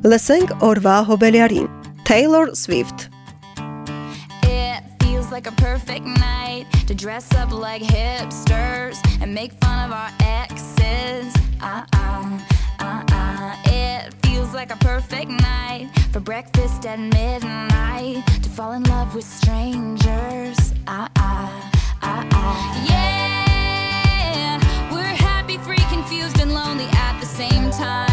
Լսենք օրվա հոբելյարին Taylor Swift like a perfect night to dress up like hipsters and make fun of our exes. Uh uh, uh uh. It feels like a perfect night for breakfast at midnight to fall in love with strangers. Uh uh, uh uh. Yeah, we're happy, free, confused, and lonely at the same time.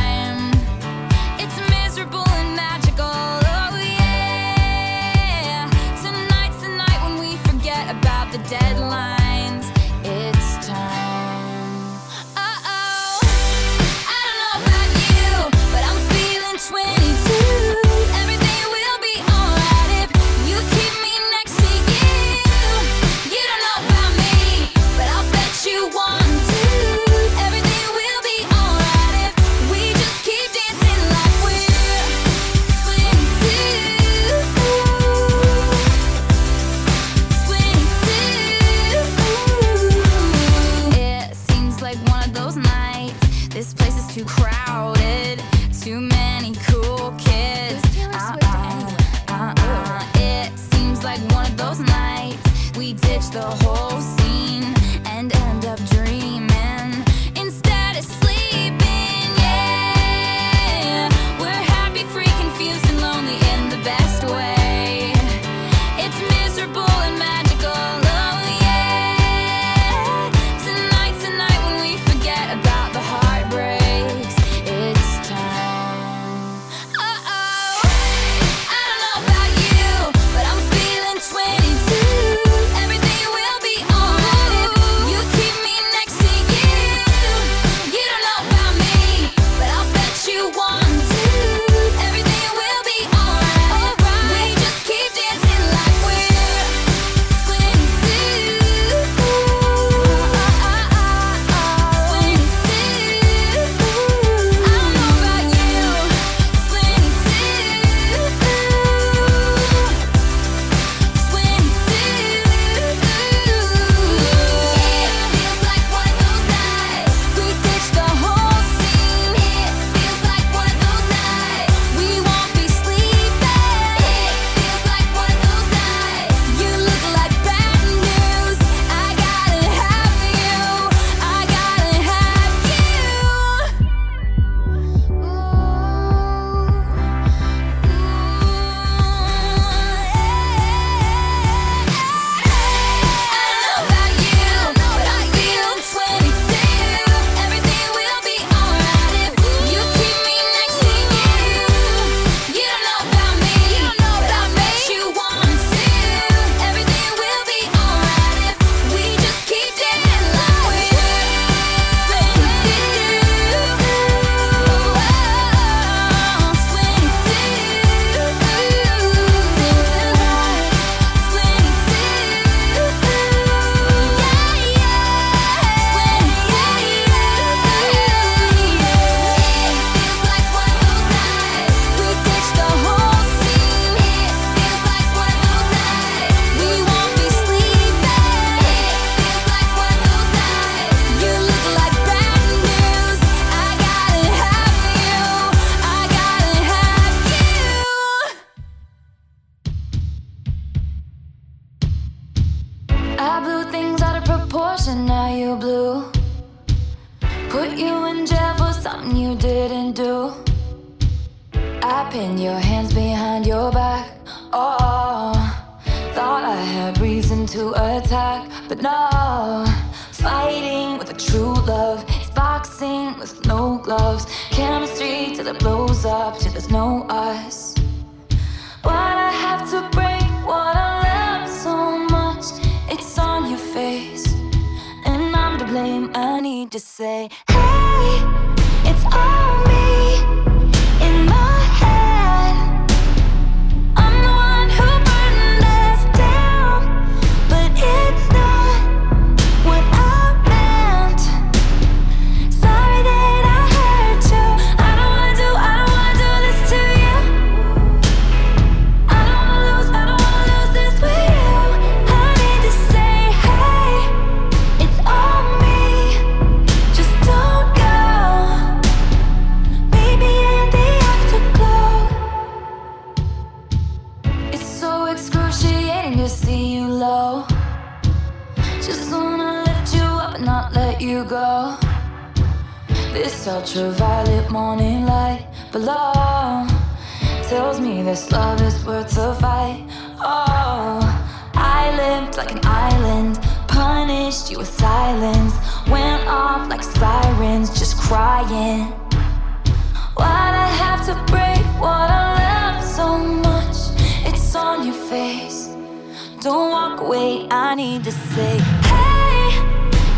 I need to say, hey,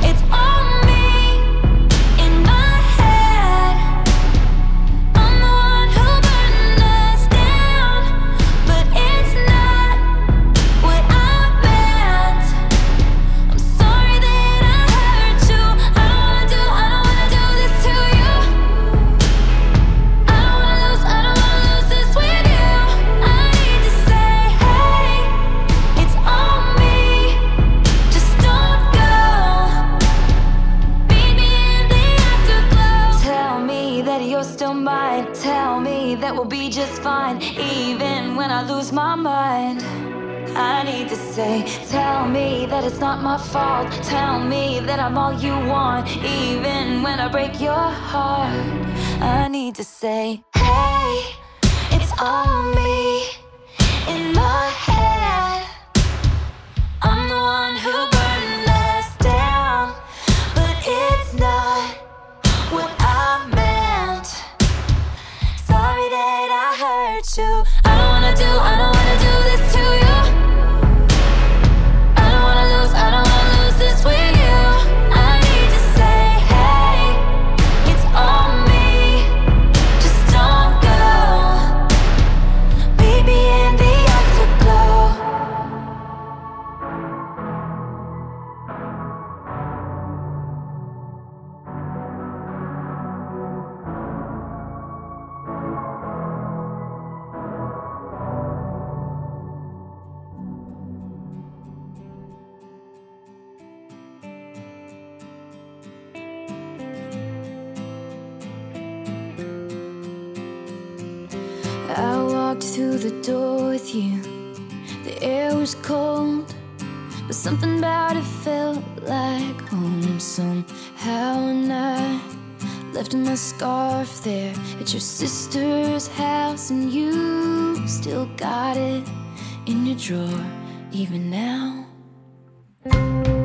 it's on that it's not my fault. Tell me that I'm all you want, even when I break your heart. I need to say, hey, it's all me in my head. I'm the one who burned us down, but it's not what I meant. Sorry that I hurt you. Now.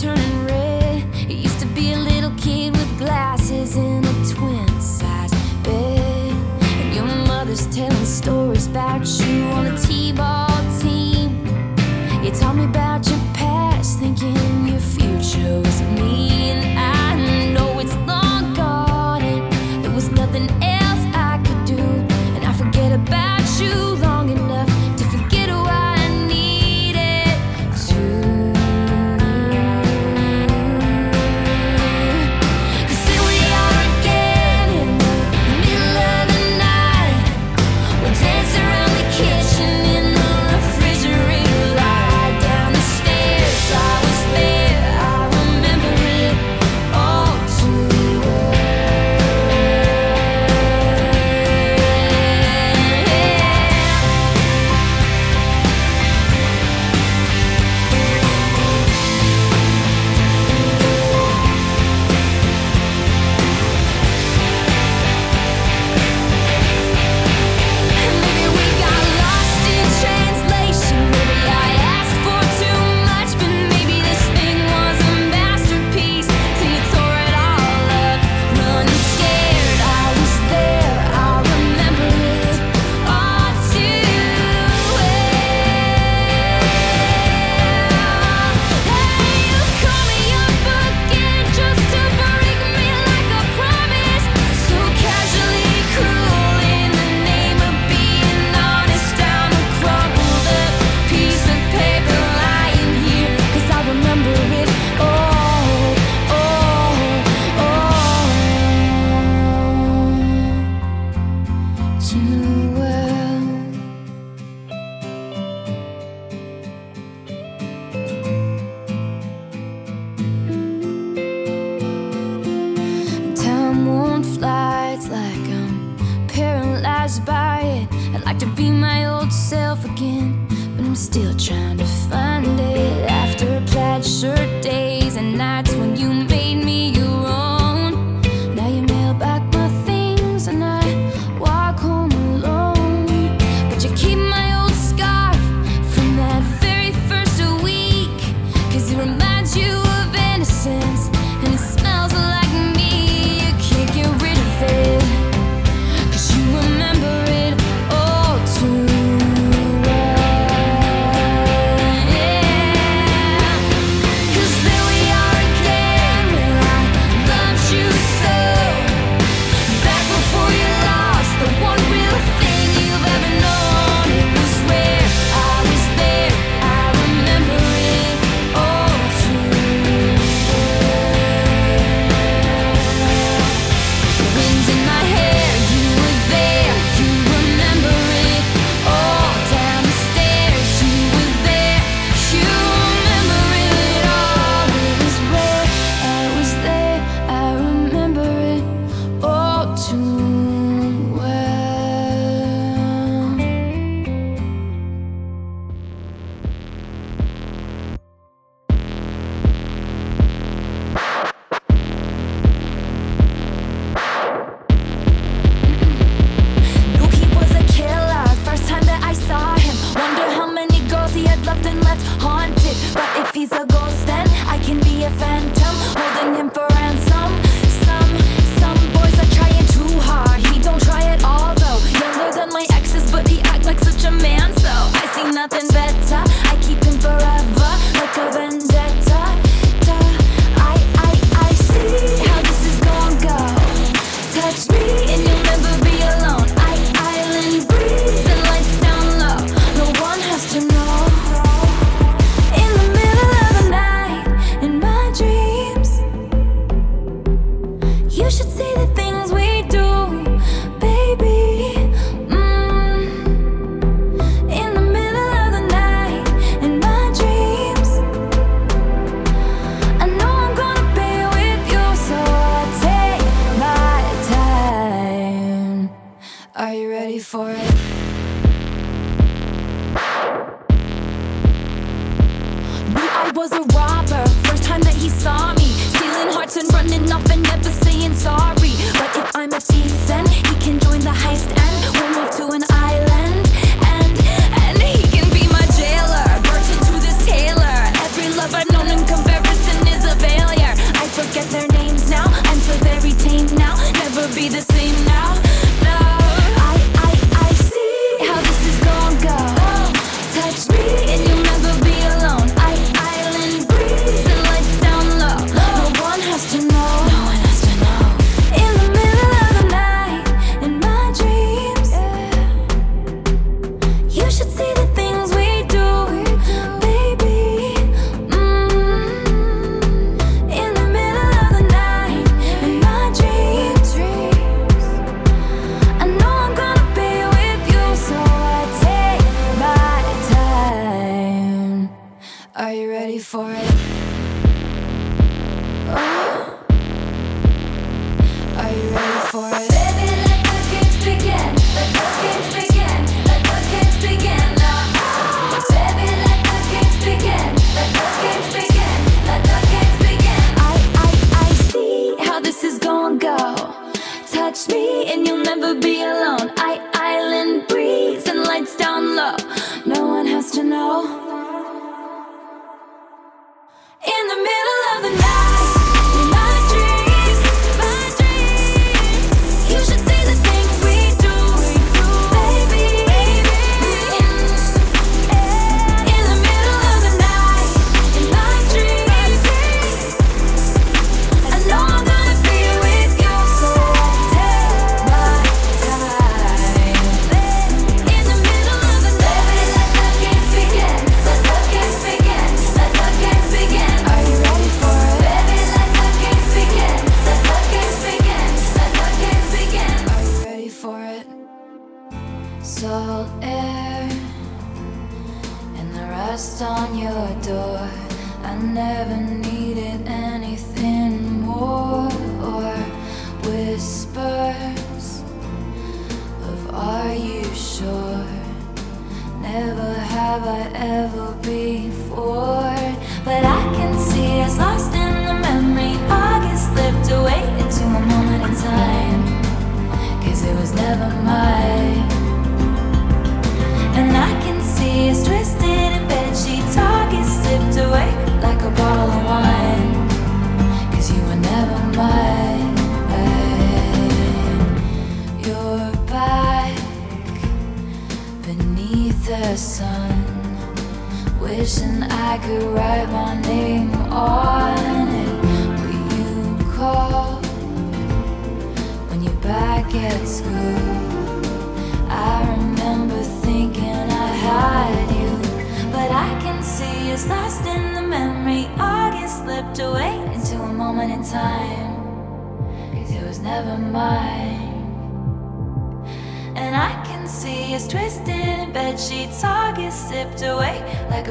turning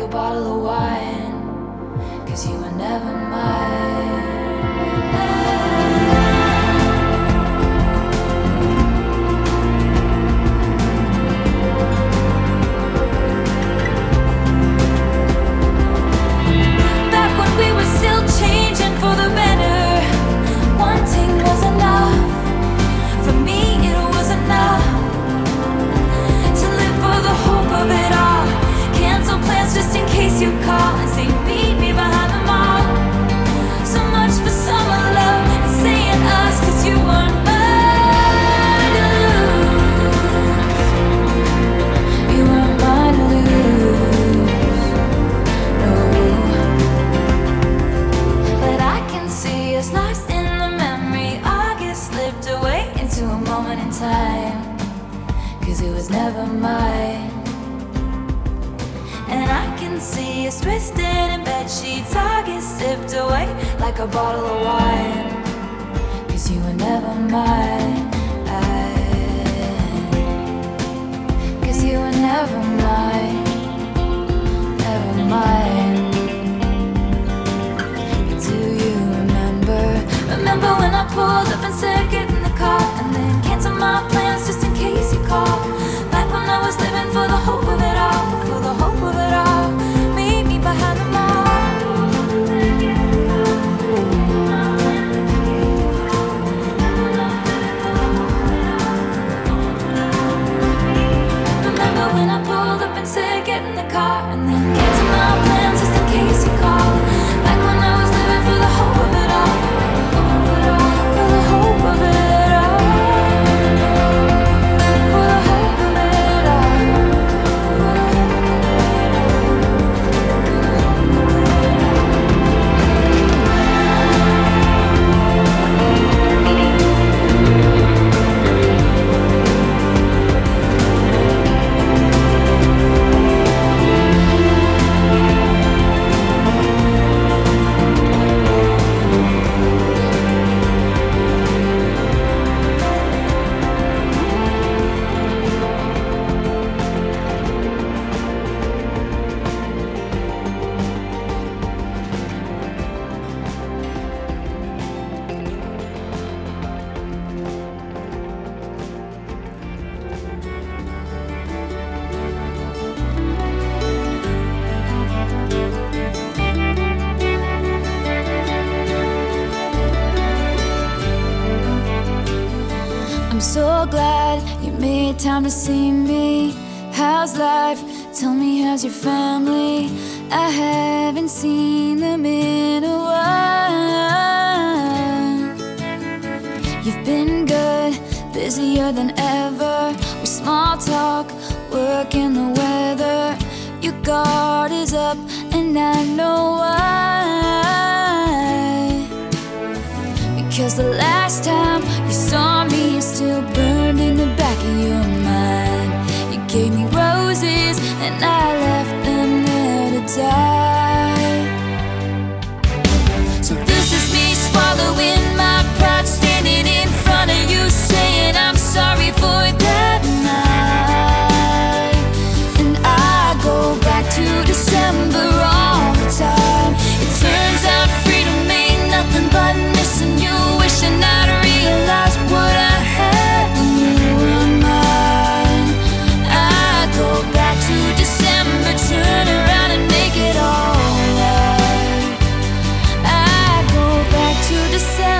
bottle of wine. Cause you were never mine. me, how's life? Tell me, how's your family? I haven't seen them in a while. You've been good, busier than ever. With small talk, work, and the weather. Your guard is up, and I know why. Because the last time you saw me, it still burned in the back of your mind. desire. yourself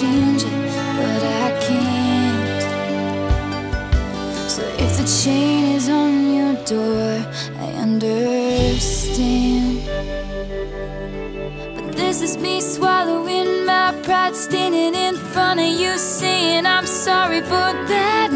change it, but I can't. So if the chain is on your door, I understand. But this is me swallowing my pride, standing in front of you, saying I'm sorry for that.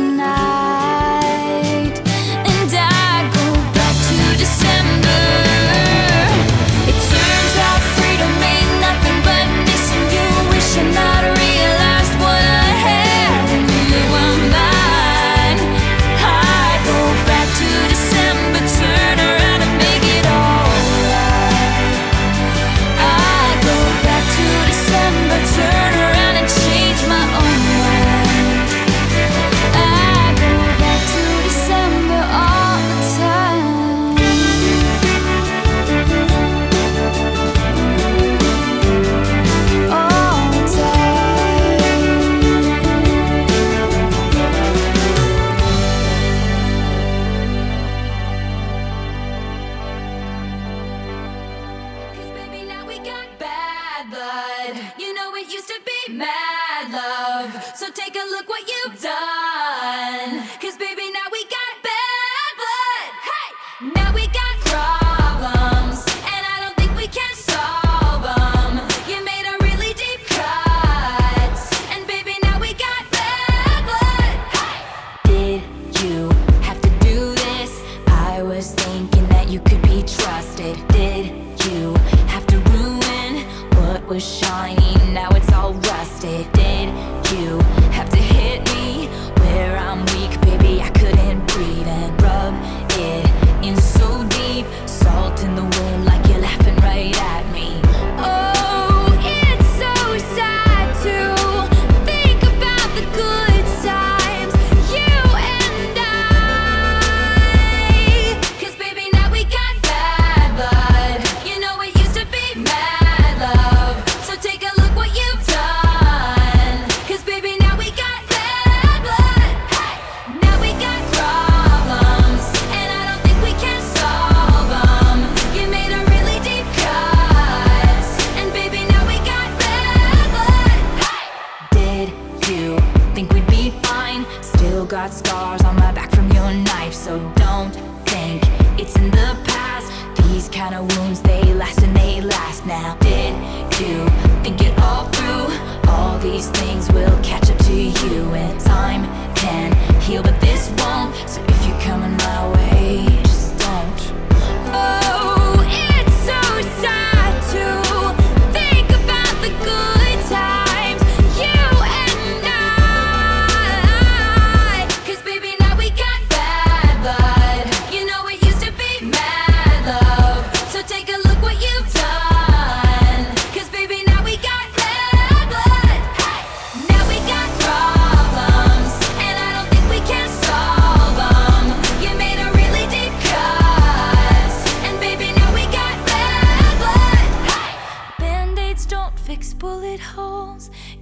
mad love. So take a look what you've done. Cause baby,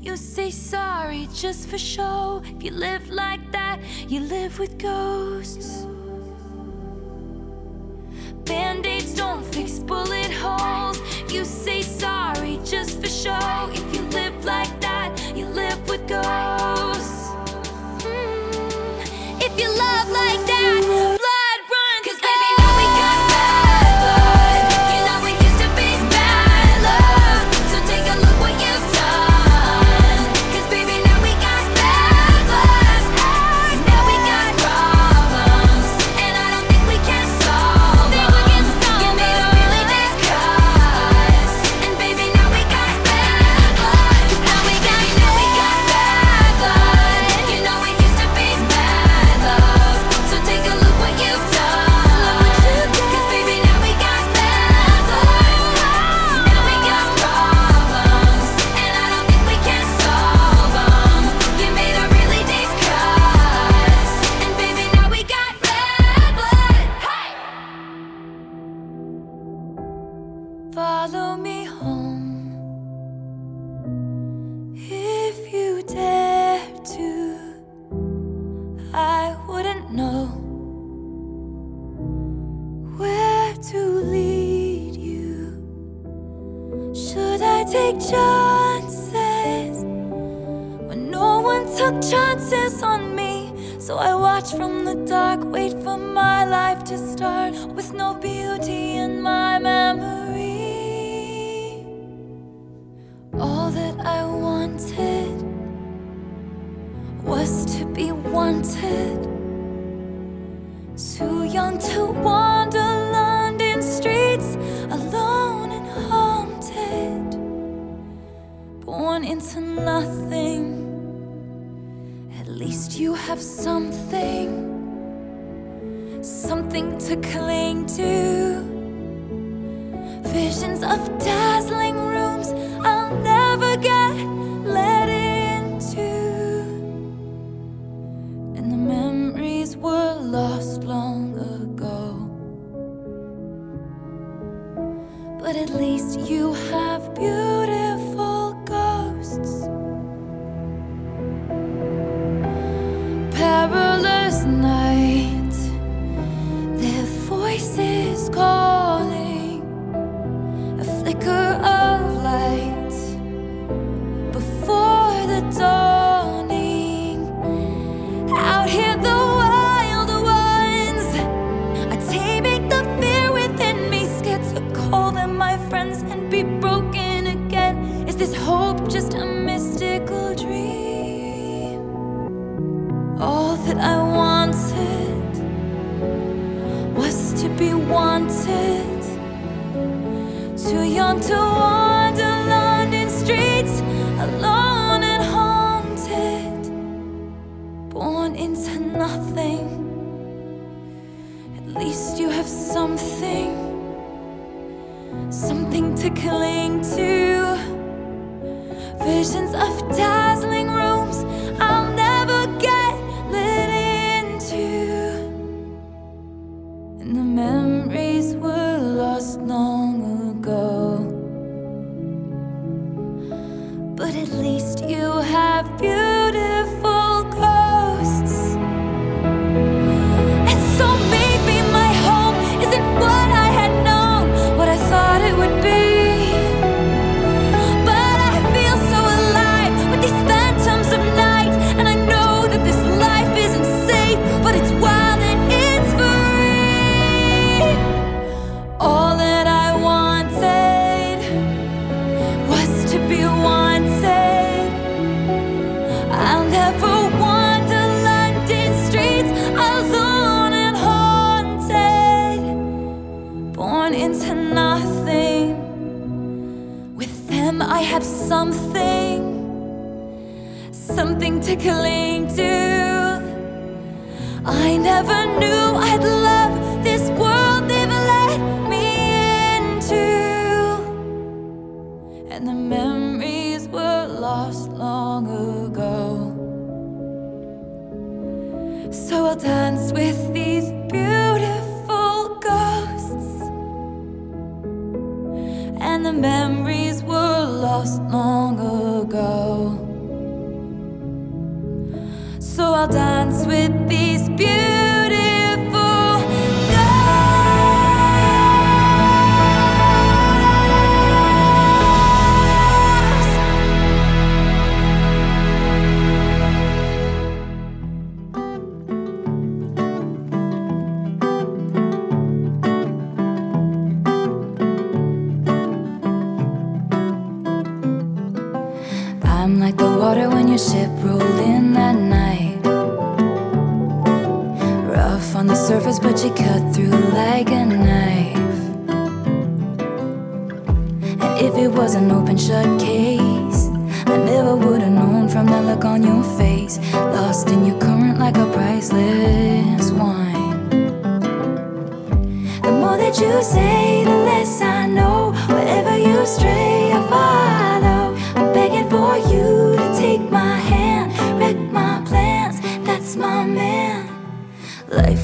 You say sorry just for show. If you live like that, you live with ghosts. Band aids don't fix bullet holes. You say sorry just for show. If you live like that, you live with ghosts. something to cling to, visions of death. to cling to visions of death. something, something cling to. I never knew. I'm like the water when your ship rolled in that night. Rough on the surface, but you cut through like a knife. And if it was an open shut case, I never would have known from the look on your face. Lost in your current like a priceless wine. The more that you say, the less I know. Wherever you stray, I find.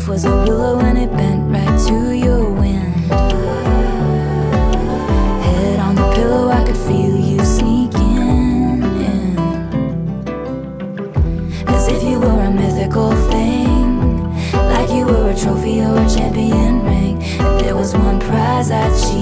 life was a willow and it bent right to your wind. Head on the pillow, I could feel you sneaking in. As if you were a mythical thing, like you were a trophy or a champion ring. And there was one prize I cheated.